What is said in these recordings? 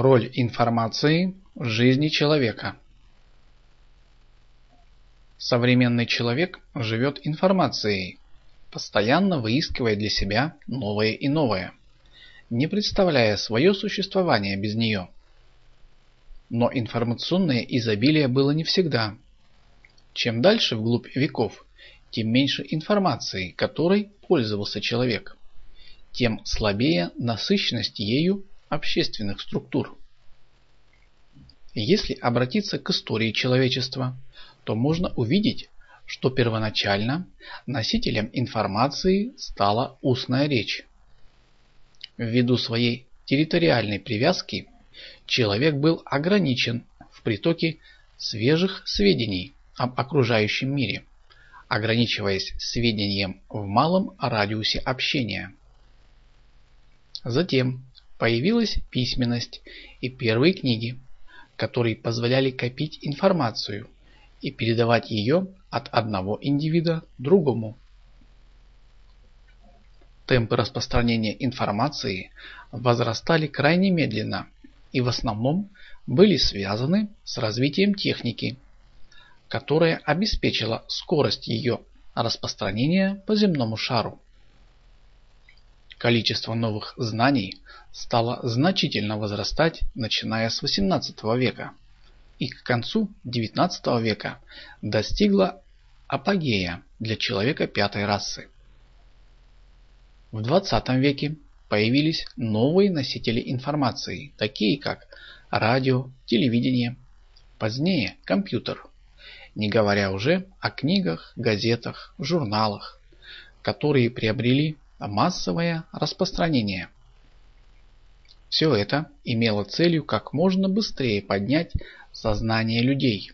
Роль информации в жизни человека Современный человек живет информацией, постоянно выискивая для себя новое и новое, не представляя свое существование без нее. Но информационное изобилие было не всегда. Чем дальше вглубь веков, тем меньше информации, которой пользовался человек, тем слабее насыщенность ею общественных структур. Если обратиться к истории человечества, то можно увидеть, что первоначально носителем информации стала устная речь. Ввиду своей территориальной привязки человек был ограничен в притоке свежих сведений об окружающем мире, ограничиваясь сведением в малом радиусе общения. Затем появилась письменность и первые книги, которые позволяли копить информацию и передавать ее от одного индивида другому. Темпы распространения информации возрастали крайне медленно и в основном были связаны с развитием техники, которая обеспечила скорость ее распространения по земному шару. Количество новых знаний стало значительно возрастать начиная с XVIII века и к концу XIX века достигла апогея для человека пятой расы. В XX веке появились новые носители информации, такие как радио, телевидение, позднее компьютер, не говоря уже о книгах, газетах, журналах, которые приобрели массовое распространение. Все это имело целью как можно быстрее поднять сознание людей,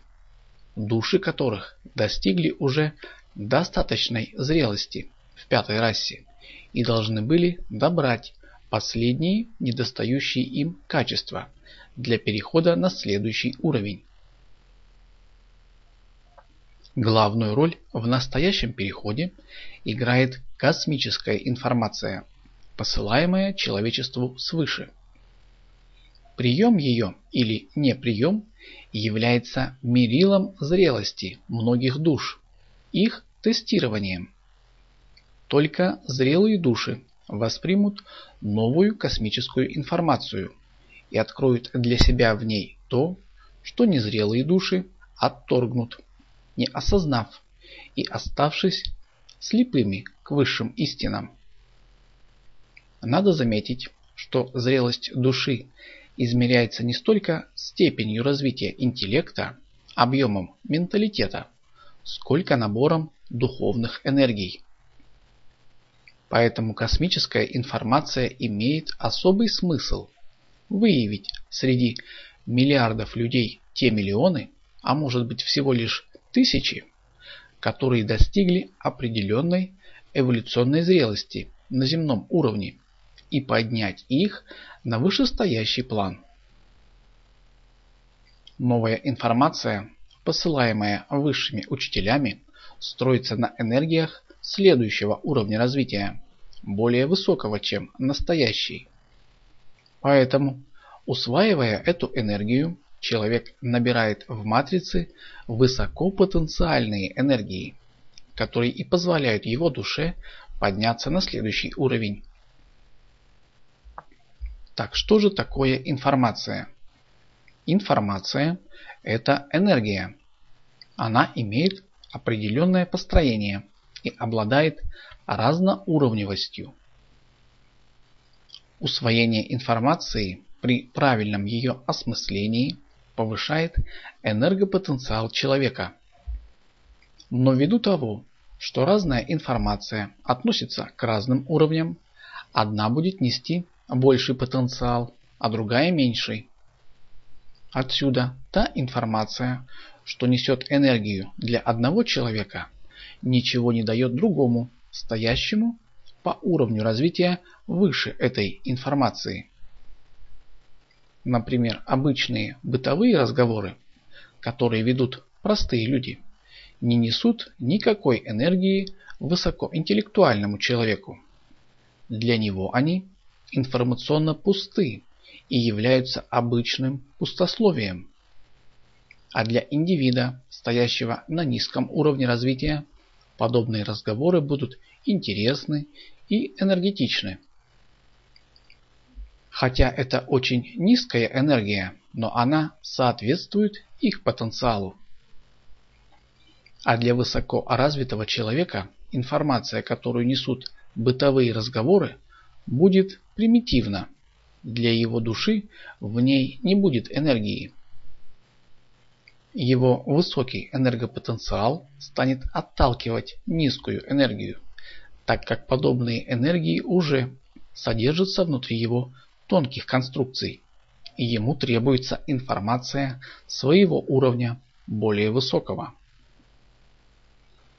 души которых достигли уже достаточной зрелости в пятой расе и должны были добрать последние недостающие им качества для перехода на следующий уровень. Главную роль в настоящем переходе играет космическая информация, посылаемая человечеству свыше. Прием ее или не прием является мерилом зрелости многих душ, их тестированием. Только зрелые души воспримут новую космическую информацию и откроют для себя в ней то, что незрелые души отторгнут, не осознав и оставшись слепыми к высшим истинам. Надо заметить, что зрелость души измеряется не столько степенью развития интеллекта, объемом менталитета, сколько набором духовных энергий. Поэтому космическая информация имеет особый смысл выявить среди миллиардов людей те миллионы, а может быть всего лишь тысячи, которые достигли определенной эволюционной зрелости на земном уровне и поднять их на вышестоящий план. Новая информация, посылаемая высшими учителями, строится на энергиях следующего уровня развития, более высокого, чем настоящий. Поэтому, усваивая эту энергию, человек набирает в матрице высокопотенциальные энергии, которые и позволяют его душе подняться на следующий уровень. Так что же такое информация? Информация – это энергия. Она имеет определенное построение и обладает разноуровневостью. Усвоение информации при правильном ее осмыслении повышает энергопотенциал человека. Но ввиду того, что разная информация относится к разным уровням, одна будет нести больший потенциал, а другая меньший. Отсюда та информация, что несет энергию для одного человека, ничего не дает другому, стоящему по уровню развития выше этой информации. Например, обычные бытовые разговоры, которые ведут простые люди, не несут никакой энергии высокоинтеллектуальному человеку. Для него они информационно пусты и являются обычным пустословием. А для индивида, стоящего на низком уровне развития, подобные разговоры будут интересны и энергетичны. Хотя это очень низкая энергия, но она соответствует их потенциалу. А для высокоразвитого человека информация, которую несут бытовые разговоры, будет примитивна. Для его души в ней не будет энергии. Его высокий энергопотенциал станет отталкивать низкую энергию, так как подобные энергии уже содержатся внутри его тонких конструкций, и ему требуется информация своего уровня более высокого.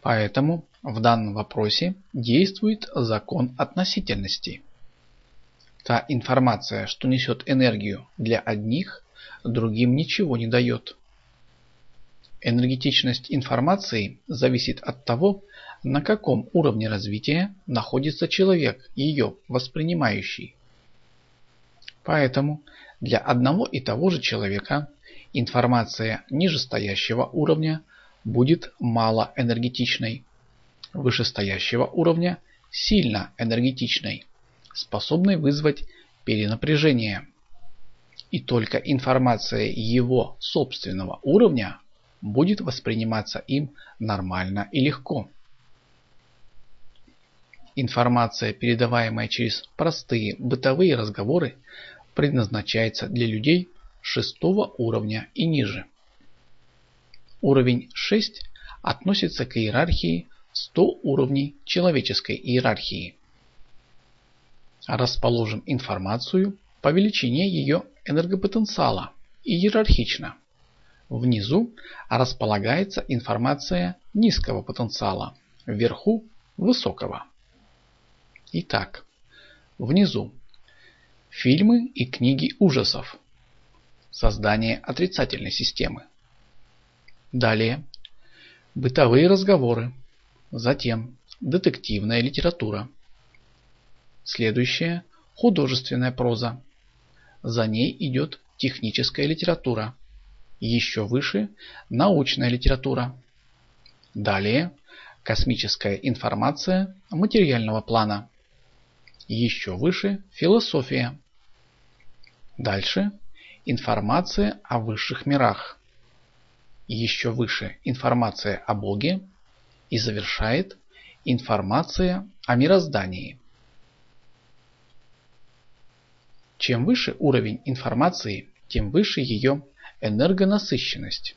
Поэтому в данном вопросе действует закон относительности. Та информация, что несет энергию для одних, другим ничего не дает. Энергетичность информации зависит от того, на каком уровне развития находится человек, ее воспринимающий. Поэтому для одного и того же человека информация нижестоящего уровня – будет мало энергетичной, вышестоящего уровня сильно энергетичной, способной вызвать перенапряжение. И только информация его собственного уровня будет восприниматься им нормально и легко. Информация, передаваемая через простые бытовые разговоры, предназначается для людей шестого уровня и ниже. Уровень 6 относится к иерархии 100 уровней человеческой иерархии. Расположим информацию по величине ее энергопотенциала иерархично. Внизу располагается информация низкого потенциала, вверху высокого. Итак, внизу фильмы и книги ужасов, создание отрицательной системы, Далее бытовые разговоры, затем детективная литература. Следующее художественная проза. За ней идет техническая литература. Еще выше научная литература. Далее космическая информация материального плана. Еще выше философия. Дальше информация о высших мирах еще выше информация о Боге и завершает информация о мироздании. Чем выше уровень информации, тем выше ее энергонасыщенность.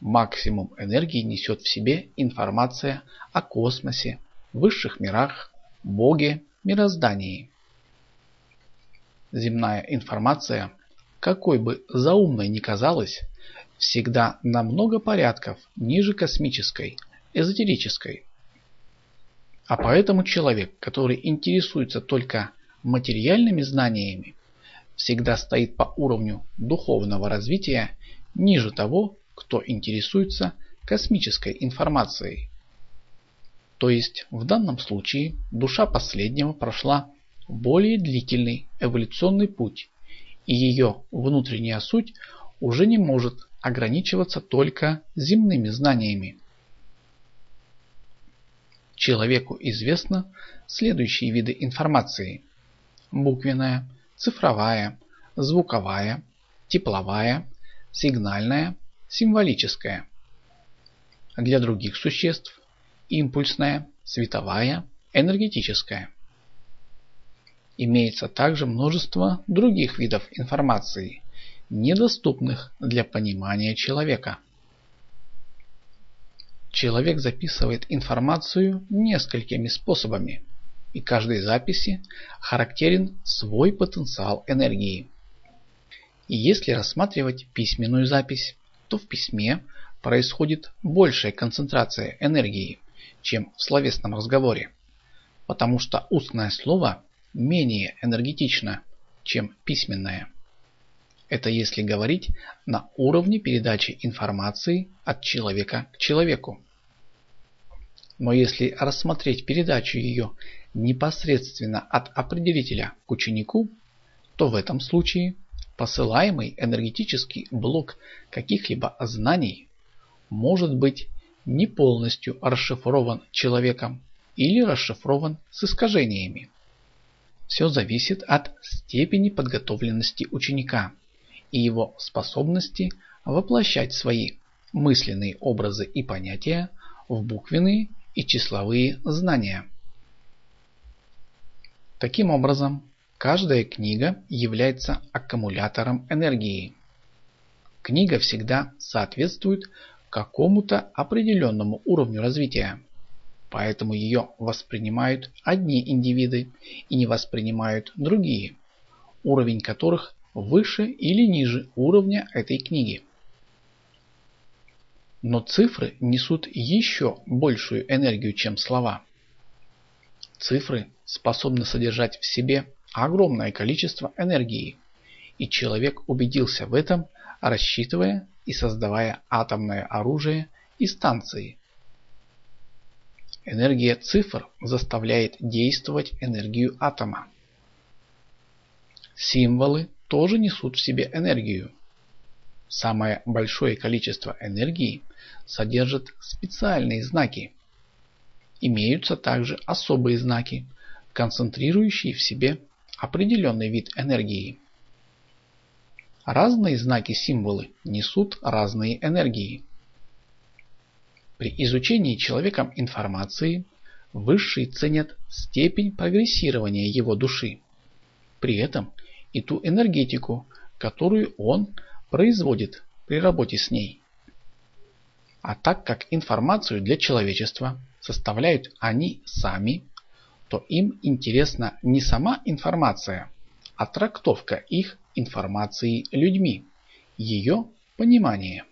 Максимум энергии несет в себе информация о космосе, высших мирах, Боге, мироздании. Земная информация, какой бы заумной ни казалась, всегда на много порядков ниже космической, эзотерической. А поэтому человек, который интересуется только материальными знаниями, всегда стоит по уровню духовного развития ниже того, кто интересуется космической информацией. То есть в данном случае душа последнего прошла более длительный эволюционный путь, и ее внутренняя суть уже не может ограничиваться только земными знаниями. Человеку известно следующие виды информации. Буквенная, цифровая, звуковая, тепловая, сигнальная, символическая. Для других существ импульсная, световая, энергетическая. Имеется также множество других видов информации, недоступных для понимания человека. Человек записывает информацию несколькими способами, и каждой записи характерен свой потенциал энергии. И если рассматривать письменную запись, то в письме происходит большая концентрация энергии, чем в словесном разговоре, потому что устное слово менее энергетично, чем письменное. Это если говорить на уровне передачи информации от человека к человеку. Но если рассмотреть передачу ее непосредственно от определителя к ученику, то в этом случае посылаемый энергетический блок каких-либо знаний может быть не полностью расшифрован человеком или расшифрован с искажениями. Все зависит от степени подготовленности ученика и его способности воплощать свои мысленные образы и понятия в буквенные и числовые знания. Таким образом, каждая книга является аккумулятором энергии. Книга всегда соответствует какому-то определенному уровню развития. Поэтому ее воспринимают одни индивиды и не воспринимают другие, уровень которых выше или ниже уровня этой книги. Но цифры несут еще большую энергию, чем слова. Цифры способны содержать в себе огромное количество энергии, и человек убедился в этом, рассчитывая и создавая атомное оружие и станции, Энергия цифр заставляет действовать энергию атома. Символы тоже несут в себе энергию. Самое большое количество энергии содержит специальные знаки. Имеются также особые знаки, концентрирующие в себе определенный вид энергии. Разные знаки-символы несут разные энергии. При изучении человеком информации высшие ценят степень прогрессирования его души. При этом и ту энергетику, которую он производит при работе с ней. А так как информацию для человечества составляют они сами, то им интересна не сама информация, а трактовка их информации людьми, ее понимание.